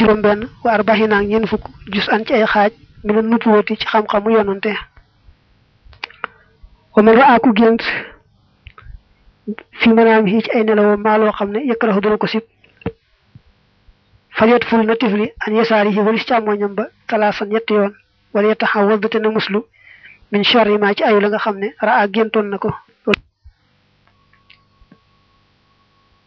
juróom benn wa arbaxina ak ñeent fukk jus an ci ay xaaj mi ne nubuwati ci xam-xamu yonante wa man raa ku gént fi manaam yi ci ay nelawam maa loo xam ne yëkkaraxu dana ko sib fajoot ful na tifli an yesaari yi walis càmmoñam ba talaasan ñetti yoon wala yetta xaw wal date na muslu min sharri ma ci ayu la nga xam ne raa géntoon na ko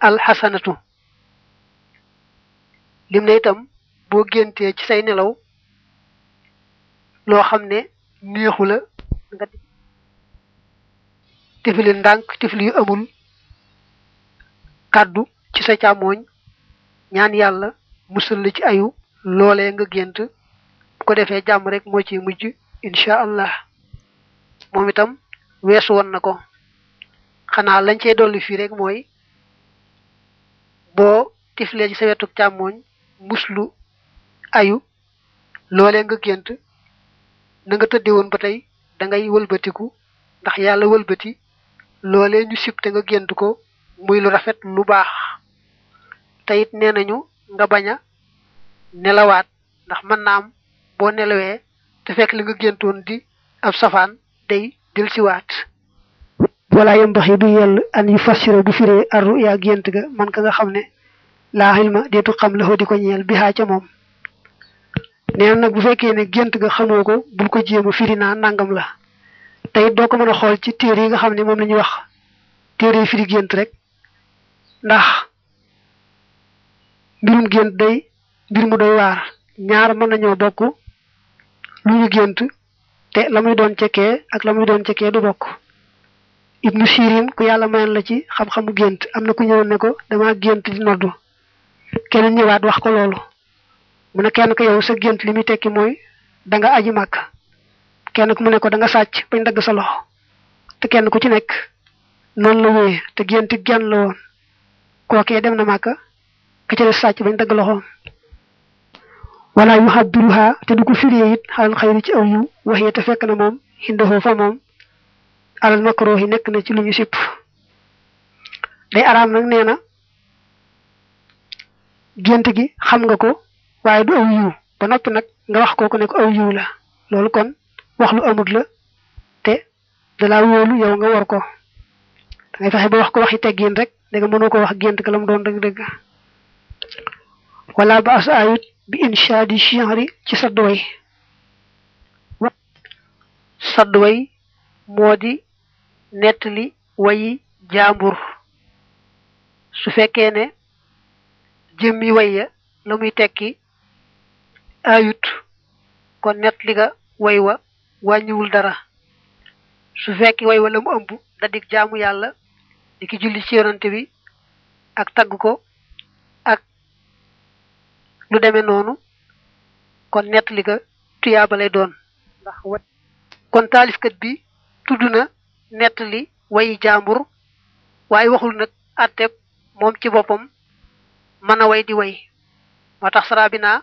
alxasanatu lim ne itam boo géntee ci say nelaw loo xam ne neexu la nga tifli ndànk tifli yu amul kàddu ci sa càmmooñ ñaan yàlla musal la ci ayu loolee nga gént bu ko defee jàmm rek moo ciy mujj incha allah moom itam weesu woon na ko xanaa lañ cey dolli fii rek mooy boo tiflee ci sa wetu càmmooñ muslu ayu loolee nga gént na nga tëdde woon ba tey da ngay wëlbatiku ndax yàlla wëlbati loolee ñu sib te nga gént ko muy lu rafet lu baax te it nee nañu nga bañ a nelawaat ndax mën naa am boo nelawee te fekk li nga géntoon di ab safaan day del si waat wala yam bax yi du yell an yu fassira du firee arru yaa gént ga man ka nga xam ne laa xilma deetu xam la di ko ñeel bi xaa ca moom nee na nag bu fekkee ne gént ga xamoo ko bul ko jéem a firi naa nangam la tey doo ko mën a xool ci téere yi nga xam ne moom la ñuy wax téere yi firi gént rek ndax mbirum gént day mbir mu doy waar ñaar mën nañoo bokk lu ñu gént te la muy doon cekkee ak la muy doon cekkee du bokk ibnu sirin ku yàlla mayoon la ci xam-xamu gént am na ku ñëwoon ne ko dama gént di noddu keneen ñëwaat wax ko loolu mu ne kenn ko yow sa gént li muy tekki mooy da nga aji màkk kenn ku mu ne ko da nga sàcc bañ dagg sa loxo te kenn ku ci nekk noonu la wéyee te gént genn la woon kookee dem na màkk ka ca des sàcc bañ dagg loxoom wala yu xabbiruha te du ko firee it xalan xayri ci aw yu waxee te fekk na moom xindahoo fa moom alal makruh yi nekk na ci lu ñu sipp day araam nag nee na gént gi xam nga ko waaye du aw yiw ba noppi nag nga wax kooku ne ko aw yiw la loolu kon wax lu amut la te dalaa wóolu yow nga war ko da ngay fexe ba wax ko waxi teggin rek da nga mënoo ko wax gént ka la mu doon dëgg-dëgg wala ba as ayut bi inshaadi shi'ri ci sadd way sadd way moo di nettali wayi jaambur su fekkee ne jëmmi way ya la muy tekki ayut kon nettali ga way wa wàññiwul dara su fekki way wala mu ëmb da dig jaamu yàlla di ki julli ci yonante bi ak tagg ko ak lu demee noonu kon nettali ga tuyaaba lay doon ndax wa kon taalifkat bi tudd na nettali wayi jaambur waaye waxul nag àtteb moom ci boppam mën a way di way moo tax saraa bi naa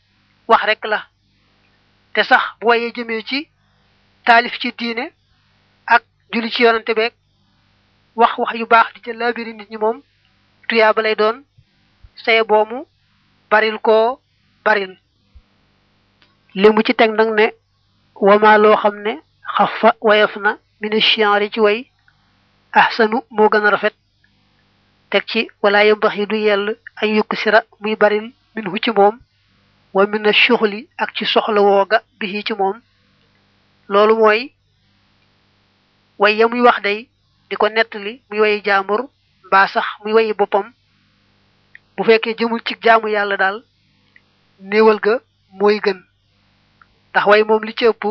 wax rek la te sax bu wayee jëmee ci taalif ci diine ak julli ci yonante beeg wax wax yu baax di ca laabiri nit ñi moom tuyaa ba lay doon saye boomu baril koo baril li mu ci teg nag ne wamaa loo xam ne xafa wayaf na mina chienri ci way ahsanu moo gën a rafet teg ci wala yambax yi du yell ay yukk sira muy baril min hu ci moom wa mina shuxli ak ci soxla wooga bi ci moom loolu mooy way ya muy wax day di ko nettali muy wayi jaambur mbaa sax muy wayi boppam bu fekkee jëmul ci jaamu yàlla daal néewal ga mooy gën ndax way moom li ci ëpp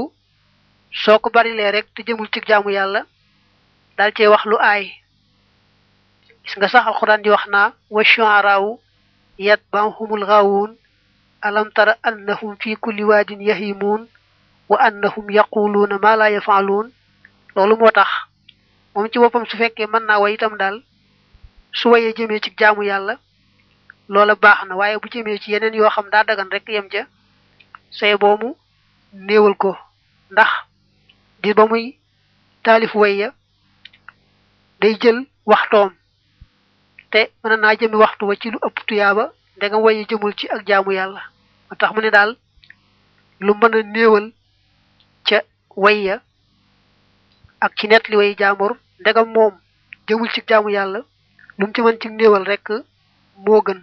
soo ko barilee rek te jëmul ci jaamu yàlla daal cee wax lu aay gis nga sax alxuraan di wax naa wa shu'araawu yatba'uhumul ghaawuun alam tara annahum fi kulli waadin yahimuun wa annahum yaquluuna maa laa yafaaluun loolu moo tax moom ci boppam su fekkee mën naa way itam daal su wayee jëmee ci jaamu yàlla loola baax na waaye bu jëmee ci yeneen yoo xam daa dagan rek yem ca say boomu néewal ko ndax di ba muy taalif way ya day jël waxtoom te mën naa jëmi waxtu wa ci lu ëpp tuyaaba ndegam waye jëmul ci ak jaamu yàlla moo tax mu ne daal lu mën a néewal ca way ya ak ci net li way jaamur ndegam moom jëmul ci jaamu yàlla lu mu ci mën ci néewal rek moo gën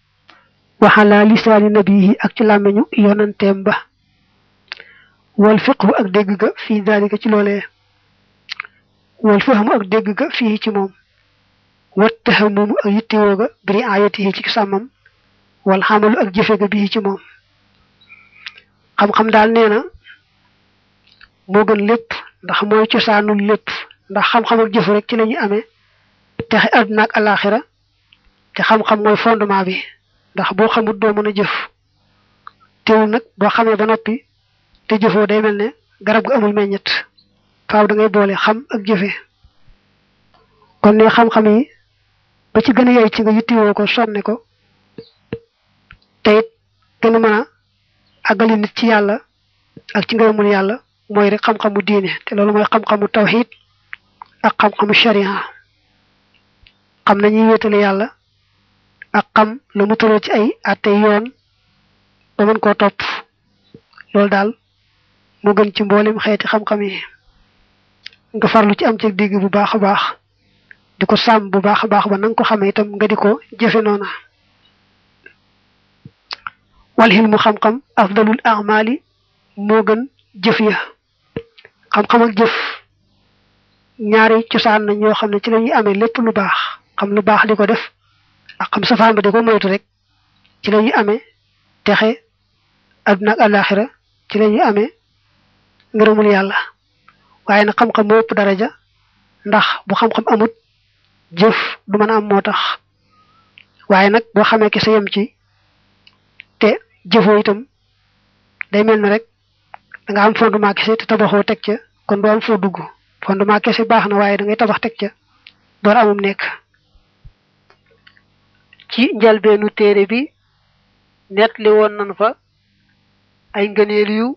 waxalaa lisaani nabihi ak ci làmmiñu yonanteem ba wal fiqhu ak dégg ga fii daalika ci loolee wal fahmu ak dégg ga fii ci moom wat taxamumu ak yittewoo ga biri ayatihi ci sàmmam wal xamalu ak jëfe ga bii ci moom xam-xam daal nee na moo gën lépp ndax mooy cosaanul lépp ndax xam-xam ak jëf rek ci la ñu amee texe àdduna ak alaaxira te xam-xam mooy fondement bi ndax boo xamut doo mën a jëf teewul nag boo xamee ba noppi te jëfoo day mel ne garab gu amul meññet faaw da ngay boole xam ak jëfe kon ne xam-xam yi ba ci gën a yey ci nga yittewoo ko sonne ko te it gën a mën a àggali nit ci yàlla ak ci ngërëmul yàlla mooy rek xam-xamu diine te loolu mooy xam-xamu tawxiid ak xam-xamu sharia xam nañuy wéetale yàlla ak xam la mu tëral ci ay àtte yoon ba mën koo topp loolu daal moo gën ci mboolem xeeti xam-xam yi nga farlu ci am ci digg bu baax a baax di ko sàmm bu baax a baax ba na nga ko xamee itam nga di ko jëfe noona wal xilmu xam-xam afdalul amali moo gën jëf ya xam-xam ak jëf ñaari cosaan na ñoo xam ne ci la ñuy amee lépp lu baax xam lu baax di ko def ak xam safaan ba di ko moytu rek ci la ñuy amee texe àdduna ak àllaaxira ci la ñuy amee ngërëmul yàlla waaye nag xam-xam moo ëpp daraja ndax bu xam-xam amut jëf du mën a am moo tax waaye nag boo xamee ki sa yem ci te jëfoo itam day mel ne rek da nga am fondement kese te tabaxoo teg ca kon doo am foo dugg fondement kese baax na waaye da ngay tabax teg ca door amum nekk ci njëlbeenu téere bi nettali woon nan fa ay ngëneel yu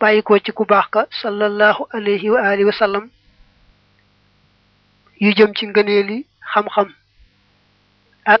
bàyyi ko ci ku baax ka sallallahu alayhi wa alihi wa sallam yu jëm ci ngëneel yi xam-xam ak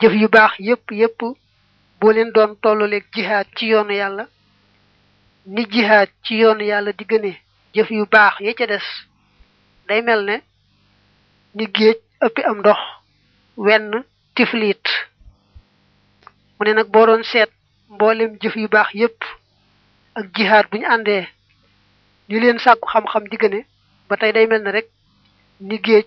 jëf yu baax yépp yépp boo leen doon tolluleeg jihaad ci yoonu yàlla ni jihaad ci yoonu yàlla di gëne jëf yu baax ya ca des day mel ne ni géej ëppi am ndox wenn tifliit mu ne nag boo doon seet mboolem jëf yu baax yépp ak jihaad bu ñu àndee ñu leen sàkku xam-xam di gëne ba tey day mel ne rek ni géej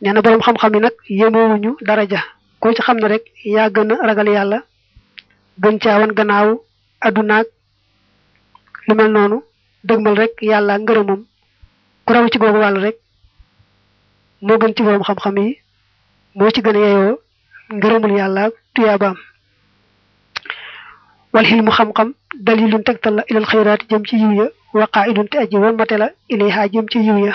nee na boroom xam-xam yi nag yemewuñu daraja koo ci xam ne rek yaa gën a ragal yàlla gën caa wan gannaaw addunaak lu mel noonu dëgmal rek yàlla ngërëmam ku raw ci googu wàll rek moo gën ci boroom xam-xam yi moo ci gën a yeyoo ngërëmul yàlla ak tuyaabaam wal xilmu xam-xam dalilun tegtal la ilal xayraat jëm ci yiw ya waqaa idun te aji wamate la ilayha jëm ci yiw ya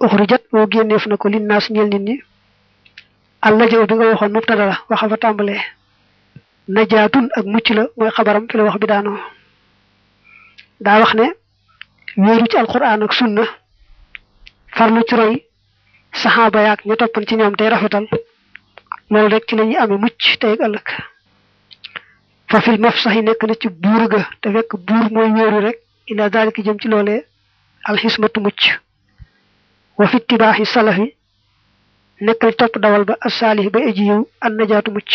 uxrijat moo génneef na ko lin naas ñel nit ñi al najau bi nga waxoon mubtada la waxa fa tàmbalee najaatun ak mucc la mooy xabaram fi la wax bi daanoo daa wax ne wéeru ci alquran ak sunna farlu ci roy saxaaba yaak ña toppan ci ñoom tey rafetal loolu rek ci la ñuy amee mucc tey ak ëllëg fa fil mafsahi nekk na ci buur ga te fekk buur mooy wéeru rek ila daalika jëm ci loolee alxismatu mucc wa fi tibaaxi salafi nekkal topp dawal ba asaalih ba aji yiw an najaatu mucc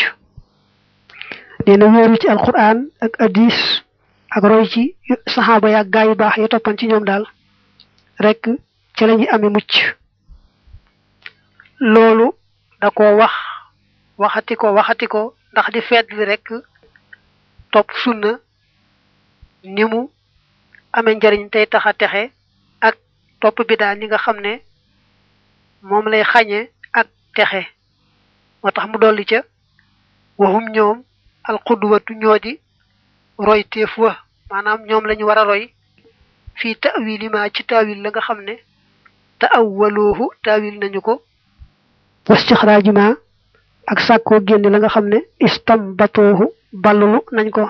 nee na wéeru ci alquran ak hadis ak roy ci saxaaba ya gaa yu baax ya toppan ci ñoom daal rek ci la ñuy amee mucc loolu da ko wax waxati ko waxati ko ndax di fedd li rek topp sunna ni mu ame njariñ tey tax a texe ak topp bidaa ni nga xam ne moom lay xañe ak texe moo tax mu dolli ca waxum ñoom alxudwatu ñoo di roy téef wa maanaam ñoom lañu war a roy fii tawili ma ci tawil la nga xam ne te aw waloohu tawil nañu ko wastixraaji ma ak sàkkoo génne la nga xam ne istam batoohu ballulu nañ ko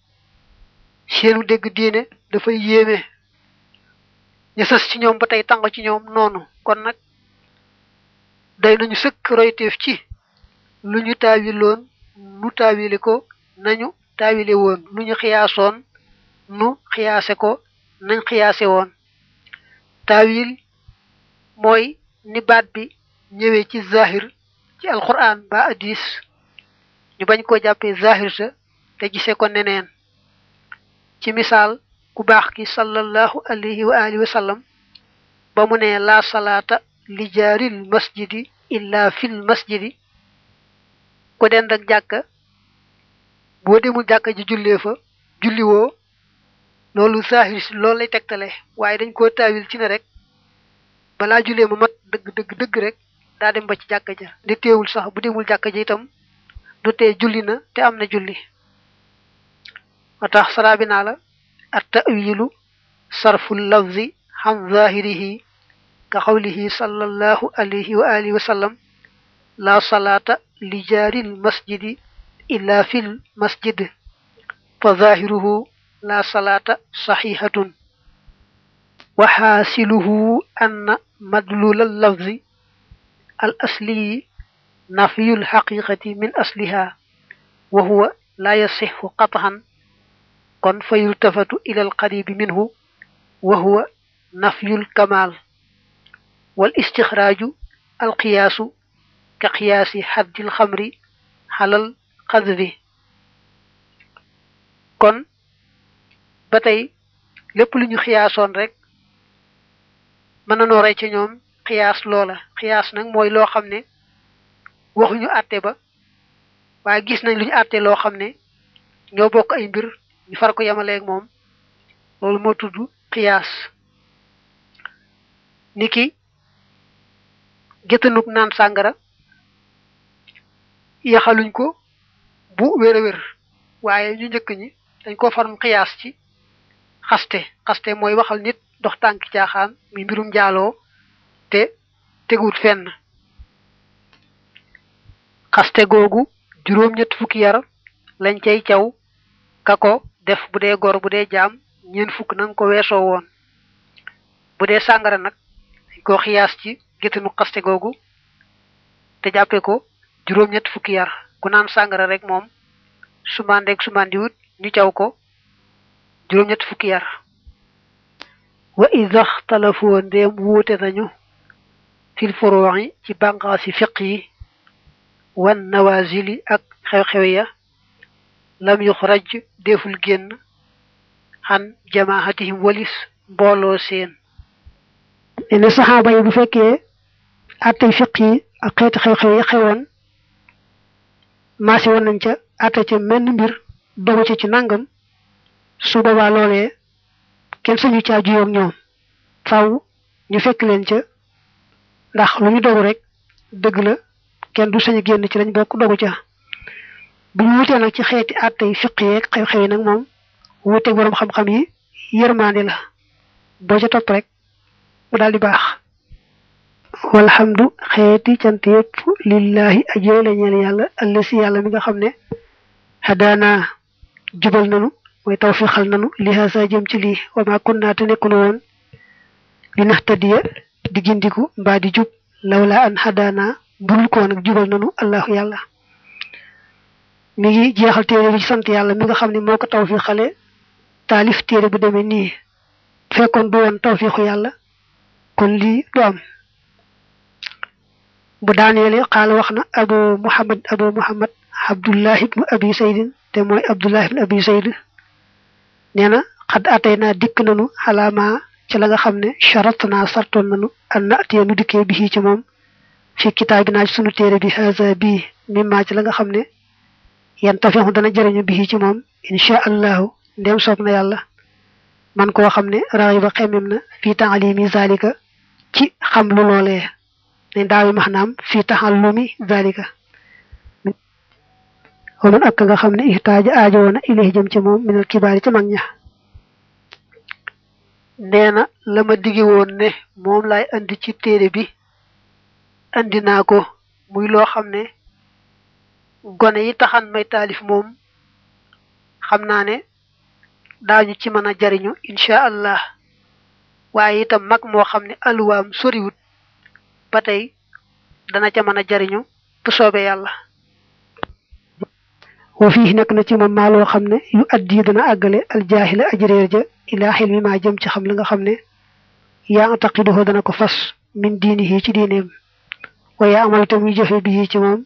seenu dégg diine dafay yéeme ñu sës ci ñoom ba tey tàng ci ñoom noonu kon nag day nañu sëkk royteef ci lu ñu taawiloon nu taawile ko nañu taawile woon lu ñu xiyaasoon nu xiyaase ko nañ xiyaase woon taawil mooy ni baat bi ñëwee ci zahir ci alquran ba hadis ñu bañ koo jàppee zahir sa te gise ko neneen ci misaal ku baax ki sallallahu alayhi wa alihi wa sallam ba mu ne laa salaata li jaaril masjidi illa fil masjidi ku dend ak jàkka boo demul jàkka ji jullee fa julliwoo loolu saahir si loolu lay tegtale waaye dañ koo taawil ci ne rek balaa julee mu mat dëgg dëgg dëgg rek daa dem ba ci jàkka ja di teewul sax bu demul jàkka ja itam du tee julli na te am na julli moo tax saraa bi naa la at tawilu sarfu lafzi xam zahirihi ka xawlihi sallallahu alayhi wa alihi wa sallam la salaata li jaaril masjidi illa fil masjid فظاهره لا صلاة صحيحة وحاسله أن مدلول اللفظ الأصلي نفي الحقيقة من أصلها وهو لا يصح قطعا كن فيلتفت إلى القريب منه وهو نفي الكمال والاستخراج القياس كقياس حد الخمر على xas bi kon ba tey lépp lu ñu xiyaasoon rek mën na noo rey ci ñoom xiyaas loola xiyaas nag mooy loo xam ne waxuñu àtte ba waaye gis nañ lu ñu àtte loo xam ne ñoo bokk ay mbir ñu far ko yemaleeg moom loolu moo tudd xiyaas niki géttanub naan sàngara yaxaluñ ko bu wér a wér waaye ñu njëkk ñi dañ ko farum xiyaas ci xaste xaste mooy waxal nit dox tànk caaxaan mi mbirum jaaloo te teguwut fenn xaste googu juróom-ñett fukki yar lañ cay caw ka ko def bu dee gor bu dee jaam ñeent fukk na nga ko weesoo woon bu dee sàngara nag dañ koo xiyaas ci géttinu xaste googu te jàppee ko juróom-ñett fukki yar ku naan sàngara rek moom su mandeeg su mandiwut ñu caw ko juróom-ñett fukki yar wa ida xtalafoo ndéem wuute nañu fil furuuxi ci bànqaasi fiq yi wan nawazili ak xew-xew ya lam yu xuraj deful génn xan jamaahatihim walis mbooloo seen nee na saxaaba yi bu fekkee attey fiq yi ak xeeti xew-xew yi xewoon maasi woon nañ ca atte ca menn mbir dogu ca ci nangam su boobaa loolee kenn sañu caa juyoog ñoom faw ñu fekk leen ca ndax lu ñu dogu rek dëgg la kenn du sañ a génn ci lañ bokk dogu ca bu ñu wutee nag ci xeeti àtte yi fiq yeeg xew-xew yi nag moom wuute borom xam-xam yi yërmaande la boo ca topp rek mu daal di baax walhamdu xeeti cant yëpp lillahi ajee la ñeel yàlla allasi yàlla mi nga xam ne xadaana jubal nanu mooy tawfiixal nanu li haasa jëm ci lii wa maa kunnaa te nekkunu woon li nahtadiya di gindiku mbaa di jub lawla an hadaana mbul ko nag jubal nanu allahu yàlla mi ngi jeexal téere bi ci sant yàlla mi nga xam ne moo ko tawfiixale taalif téere bu demee nii fekkoon du woon tawfiixu yàlla kon lii du am bu daaneele xaala wax na abu muhammad abu muhammad abdullah ibnu abi saydin te mooy abdullah ibnu abi sayd nee na xad atay naa dikk nanu xalaama ci la nga xam ne charat naa sartoon nanu an natee nu dikkee bi ci moom fi kitaabi naa ci sunu téere bi haza bi mimma ci la nga xam ne yan tafixu dana jëriñu bi ci moom incha allahu ndem soob na yàlla man koo xam ne raay ba xemem na fii taalimi zalika ci xam lu loolee ne daawi maanaam fii taxallumi zalika wa man ak nga xam ne ihtaaja aajo woon ilayhi jëm ci moom minal kibaari ci mag ña nee na la ma digi woon ne moom laay andi ci téere bi andi naa ko muy loo xam ne gone yi taxan may taalif moom xam naa ne daañu ci mën a jariñu incha allah waaye itam mag moo xam ne alluwaam soriwut ba tey dana ca mën a jariñu bu soobee yàlla wa fii nekk na ci moom maa loo xam ne yu addi dana àggale aljaahila ajréer ja ilaa xel mi maa jëm ci xam la nga xam ne yaa taqiduhu dana ko fas min diinihi ci diineem wa yaa amal te muy jëfe bi ci moom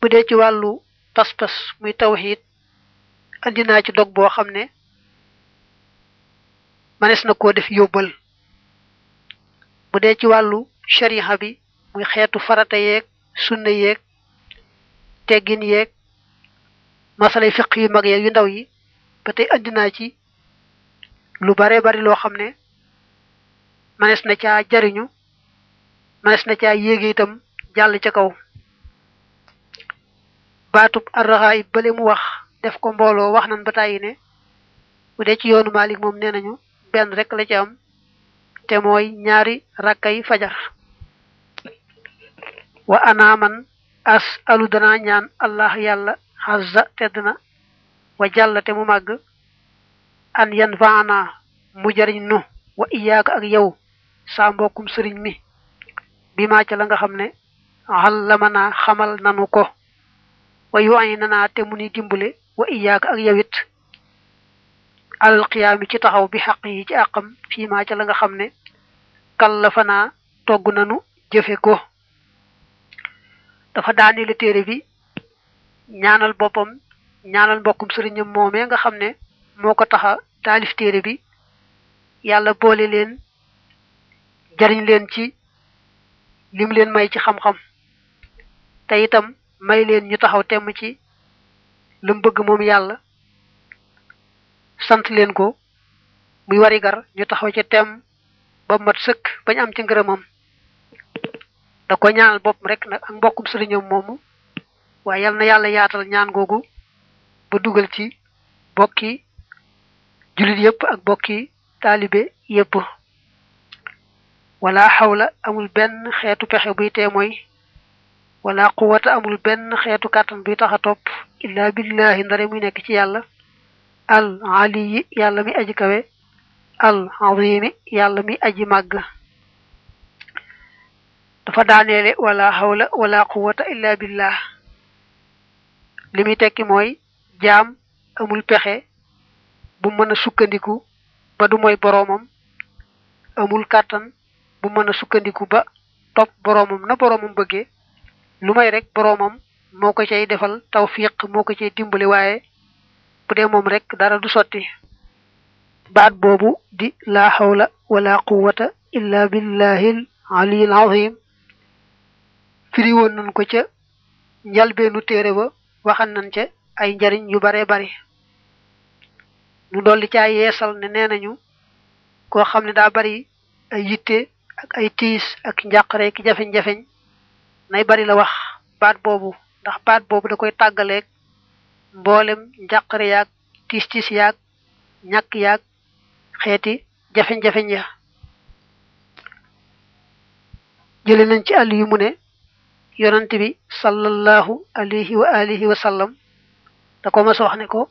bu dee ci wàllu pas-pas muy tawxiid andi naa ci dog boo xam ne manees na koo def yóbbal bu dee ci wàllu shariha bi muy xeetu farata yeeg sunna yeeg teggin yeeg masalay fiq yu mag yeeg yu ndaw yi ba tey andi naa ci lu bare bari loo xam ne manees na caa jariñu manes na caa yéege itam jàll ca kaw baatub arraxaa it bale mu wax def ko mbooloo wax nan ba tàyyi ne bu dee ci yoonu Maalik moom nee nañu benn rek la ci am te mooy ñaari rakkay fajar wa anaaman as alu danaa ñaan allah yàlla xazza tedd na wa jàll te mu màgg an yan faana mu jariñ nu wa iyaaka ak yow saa mbokkum sëriñ mi bi maa ca la nga xam ne xallamanaa xamal nanu ko wa yu ay nanaa te mu ni dimbale wa iyaaka ak yawit alal xiyaami ci taxaw bi xaq yi ci àqam fii maa ca la nga xam ne kallafanaa togg nanu jëfe ko dafa daaneele téere bi ñaanal boppam ñaanal mbokkum sëriñam moomee nga xam ne moo ko taxa taalif téere bi yàlla boole leen jariñ leen ci lim leen may ci xam-xam te itam may leen ñu taxaw temm ci lu mu bëgg moom yàlla sant leen ko muy warigar ñu taxaw ca temm ba mat sëkk bañ am ci ngërëmam da ko ñaanal boppam rek nag ak mbokkum sëriñam moomu waaye yal na yàlla yaatal ñaan googu ba dugal ci bokki jullit yépp ak bokki taalibe yépp wala xawla amul benn xeetu pexe buy tee mooy wala quwata amul benn xeetu kàttan buy tax a topp illaa billahi ndare muy nekk ci yàlla al aliyi yàlla mi aji kawe al azimi yàlla mi aji màgg dafa daaneele wala hawla wala quwwata illa billah li muy tekki mooy jaam amul pexe bu mën a sukkandiku ba du mooy boroomam amul kàttan bu mën a sukkandiku ba topp boroomam na boroomam bëggee lu may rek boroomam moo ko cay defal tawfiq moo ko cay dimbali waaye bu dee moom rek dara du sotti baat boobu di laa xawla wala quwata illa billahil aliyil azim firi woon nañ ko ca njalbeenu téere ba waxan nañ ca ay njariñ yu bare bare nu dolli caa yeesal ne nee nañu koo xam ne daa bari ay yitte ak ay tiis ak njàqare ki jafeñ-jafeñ nay bari la wax baat boobu ndax baat boobu da koy tàggaleeg mboolem njàqare yaag tiis tiis yaag ñàkk yaag xeeti jafeñ-jafeñ ya jële nañ ci àll yu mu ne yonante bi sallallahu alayhi wa alihi wa sallam da ko mas a wax ne ko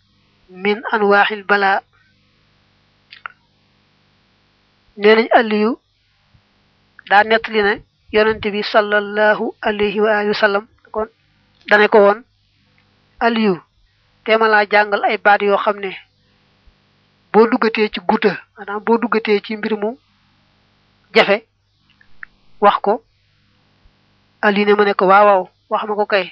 min anwaaxil balaa nee nañ Aliyu daa nettali ne yonent bi sallallahu alayhi wa alihi wa sallam kon dane ko woon Aliyu teema laa jàngal ay baat yoo xam ne boo duggatee ci guta maanaam boo duggatee ci mbir mu jafe wax ko Aliyu ne ma ne ko waaw waaw wax ma ko kay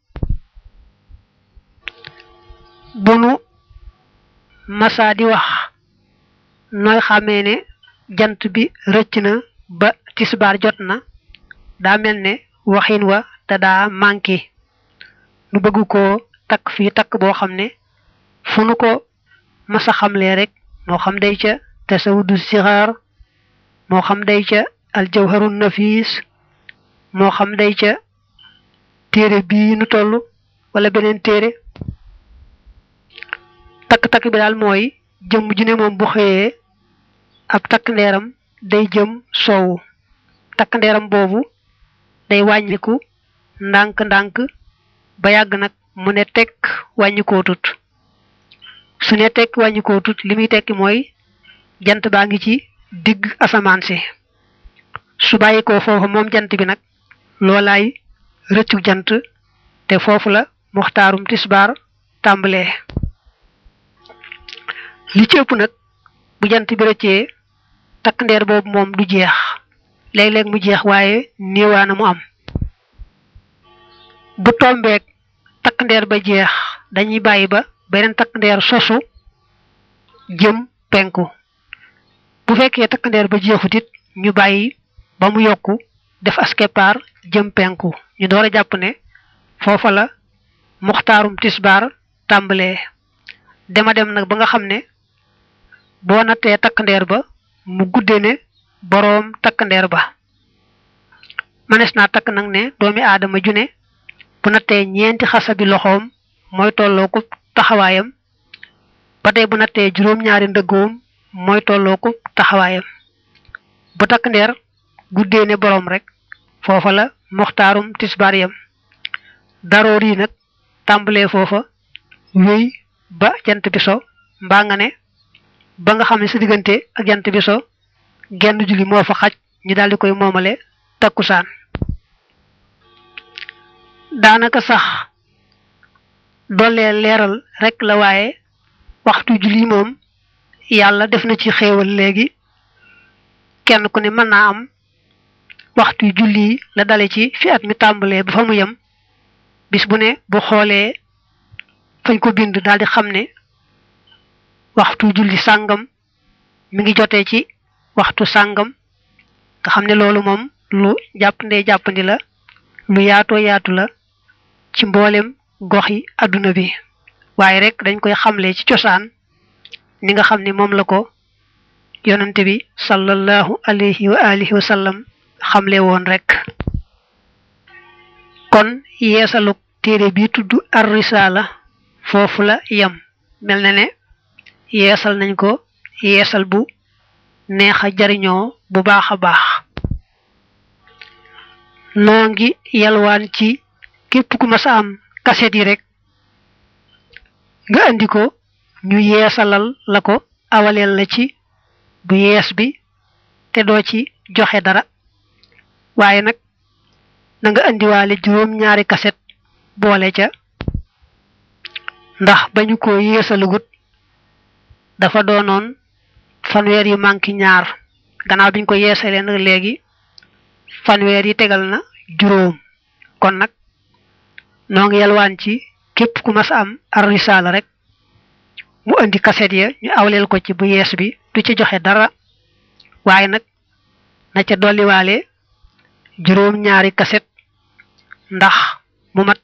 bu nu masaa di wax nooy xamee ne jant bi rëcc na ba tisbaar jot na daa mel ne waxin wa te daa manqué nu bëgg ko takk fii takk boo xam ne fu nu ko masa xamlee rek moo xam day ca tasawudu sixaar moo xam day ca aljawharu nafis moo xam day ca téere bii nu toll wala beneen téere takk-takk bi daal mooy jëmm ju ne moom bu xëyee ab takk ndeeram day jëm soowu takk ndeeram boobu day wàññiku ndànk-ndànk ba yàgg nag mu ne tekk wàññikoo tut su ne tekk wàññikoo tut li muy tekki mooy jant baa ngi ci digg asamaan si su bàyyi ko foofa moom jant bi nag loolaay rëccu jant te foofu la muxtaarum tisbaar tàmbalee li ci ëpp nag bu jant bi rëccee takk ndeer boobu moom du jeex léeg-léeg mu jeex waaye néewaana mu am bu tombeek takk ndeer ba jeex dañuy bàyyi ba beneen takk ndeer sosu jëm penku bu fekkee takk ndeer ba jeexut it ñu bàyyi ba mu yokku def as keppaar jëm penku ñu door a jàpp ne foofa la muxtaarum tisbaar tàmbalee dema dem nag ba nga xam ne boo nattee takk ndeer ba mu guddee ne boroom takk ndeer ba mënees naa takk nag ne doomi aadama ju ne bu nattee ñeenti xasa bi loxoom mooy tolloo ku taxawaayam ba tey bu nattee juróom-ñaari ndëggoom mooy tolloo ko taxawaayam bu takk ndeer guddee ne boroom rek foofa la moxtaarum tisbaar yam daroor yi nag tàmbalee foofa wéy ba jant bi so mbaa nga ne ba nga xam ne sa diggante ak jant bi so genn julli moo fa xaj ñu daal di koy moomale takkusaan daanaka sax doolee leeral rek la waaye waxtu julli moom yàlla def na ci xéewal léegi kenn ku ne mën naa am waxtu julli la dale ci fi at mi tàmbalee ba fa mu yem bis bu ne bu xoolee fañ ko bind daal di xam ne waxtu julli sàngam mi ngi jotee ci waxtu sàngam nga xam ne loolu moom lu jàppandee jàppandi la lu yaatoo yaatu la ci mboolem gox yi àdduna bi waaye rek dañ koy xamle ci cosaan ni nga xam ne moom la ko yonante bi sallallahu alayhi wa alihi wa sallam xamle woon rek kon yeesaluk téere bi tudd ar risaala foofu la yem mel na ne yeesal nañ ko yeesal bu neex a jariñoo bu baax a baax noo ngi yalwaan ci képp ku mas a am kaset yi rek nga andi ko ñu yeesalal la ko awaleel la ci bu yees bi te doo ci joxe dara waaye nag na nga indiwaale juróom ñaari kaset boole ca ndax bañu ko yéesalugut dafa doonoon fanweer yu manki ñaar gannaaw biñ ko yeesalee nag léegi fanweer yi tegal na juróom kon nag noo ngi yalwaan ci képp ku mas am ar risaala rek mu indi kaset ya ñu awleel ko ci bu yees bi du ci joxe dara waaye nag na ca dolliwaale juróom ñaari kaset ndax mu mat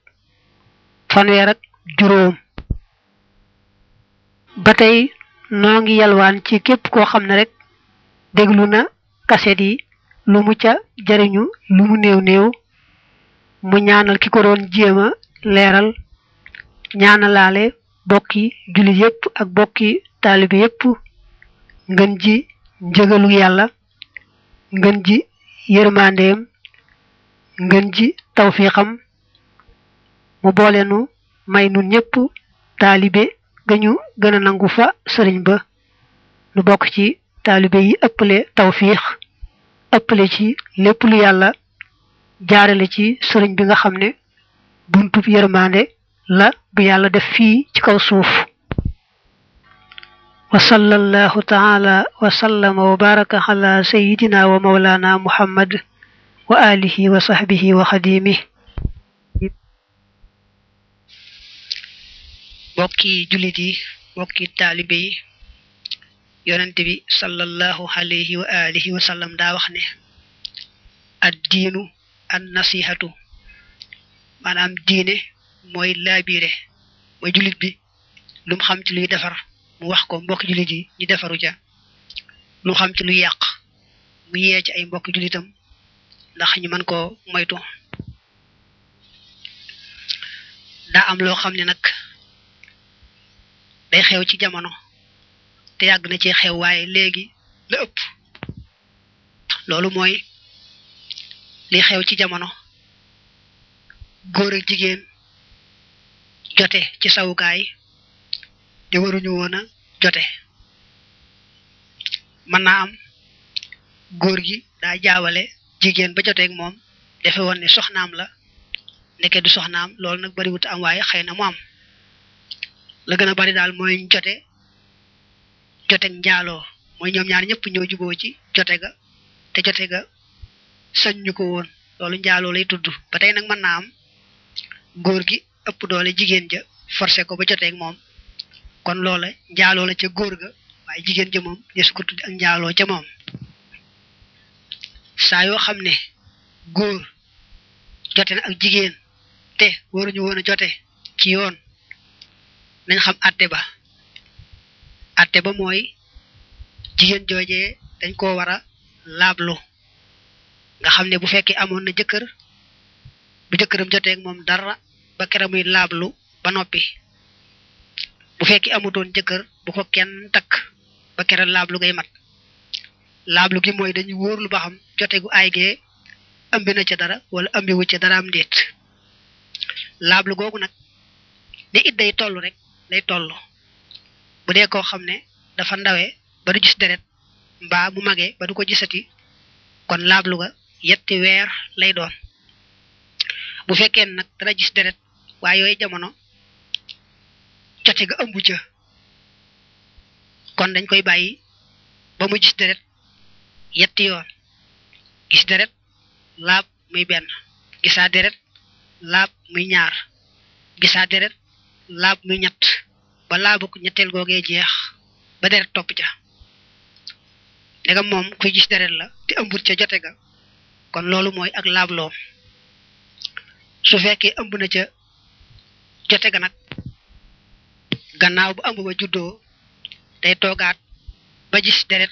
fanweer ak juróom ba tey noo ngi yalwaan ci képp koo xam ne rek déglu na kaset yi lu mu ca jariñu lu mu néew néew mu ñaanal ki ko doon jéem a leeral ñaanalaale bokki jullit yépp ak bokki taalibe yépp ngën ji njëgalu yàlla ngën ji yërmandeem ngën ji tawfiixam mu boole nu may nun ñépp taalibe ga ñu gën a nangu fa sëriñ ba nu bokk ci taalibe yi ëppale tawfiix ëppale ci lépp lu yàlla jaarale ci sëriñ bi nga xam ne buntub yërmande la bu yàlla def fii ci kaw suuf wa sallallahu taala wa sallama wa baraka ala sayidina wa maulana muhammad wa alihi wa sahbihi wa xadimi bokki jullit yi bokki taalibe yi yonente bi sallallahu alayhi wa alihi wa sallam daa wax ne ad diinu an nasihatu maanaam diine mooy laabiire mooy jullit bi lu mu xam ci luy defar mu wax ko mbokki jullit yi ñu defaru ca lu xam ci luy yàq mu yee ci ay mbokki jullitam ndax ñu mën koo moytu daa am loo xam ne nag day xew ci jamono te yàgg na ci xew waaye léegi la ëpp loolu mooy li xew ci jamono góor ak jigéen jote ci sawukaay te waruñu woon a jote mën naa am góor gi daa jaawale jigéen ba joteeg moom defe woon ne soxnaam la ndeke du soxnaam loolu nag bariwut am waaye xëy na mu am la gën a bari daal mooy jote joteg njaaloo mooy ñoom ñaar ñëpp ñoo juboo ci jote ga te jote ga sañ ñu ko woon loolu njaaloo lay tudd ba tey nag mën naa am góor gi ëpp doole jigéen ja forcé ko ba joteeg moom kon loola njaaloo la ca góor ga waaye jigéen ja moom ne su ko tudd ak njaaloo ca moom saa yoo xam ne góor jote na ak jigéen te waruñu woon a jote ci yoon nañ xam àtte ba àtte ba mooy jigéen joojee dañ koo war a laablu nga xam ne bu fekkee amoon na jëkkër bu jëkkëram joteeg moom dara ba kera muy laablu ba noppi bu fekkee amutoon jëkkër bu ko kenn takk ba kera laablu ngay mat laablu gi mooy dañu wóorlu ba xam jote gu aay gee ëmbi na ca dara wala ëmbi wu ca dara am déet laablu googu nag ne it day toll rek lay toll bu dee koo xam ne dafa ndawee ba du gis deret mbaa mu magee ba du ko gisati kon laablu ga yetti weer lay doon bu fekkee nag dana gis deret waaye yooyu jamono jote ga ëmb ca kon dañ koy bàyyi ba mu gis deret yetti yoon gis deret laab muy benn gisaa deret laab muy ñaar gisaa deret laab muy ñett ba laabuk ñetteel googee jeex ba deret topp ca ndegam moom kuy gis deret la te ëmbut ca jote ga kon loolu mooy ak laab loom su fekkee ëmb na ca jote ga nag gannaaw bu ëmb ba juddoo day toogaat ba gis deret